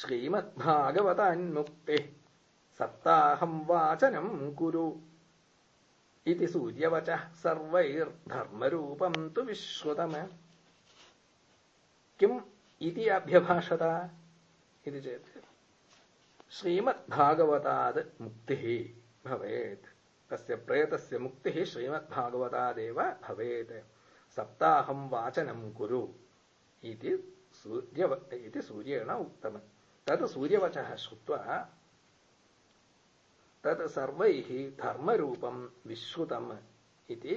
श्रीमद्भागवतान्मुक्तिः सप्ताहम् वाचनम् कुरु इति सूर्यवचः सर्वैर्धर्मरूपम् तु विश्रुतम् किम् इति अभ्यभाषत इति चेत् श्रीमद्भागवताद् मुक्तिः भवेत् तस्य प्रेतस्य मुक्तिः श्रीमद्भागवतादेव भवेत् सप्ताहम् वाचनम् कुरु इति सूर्य इति सूर्येण उक्तम् तत् सूर्यवचः श्रुत्वा तत् सर्वैः धर्मरूपम् विश्रुतम् इति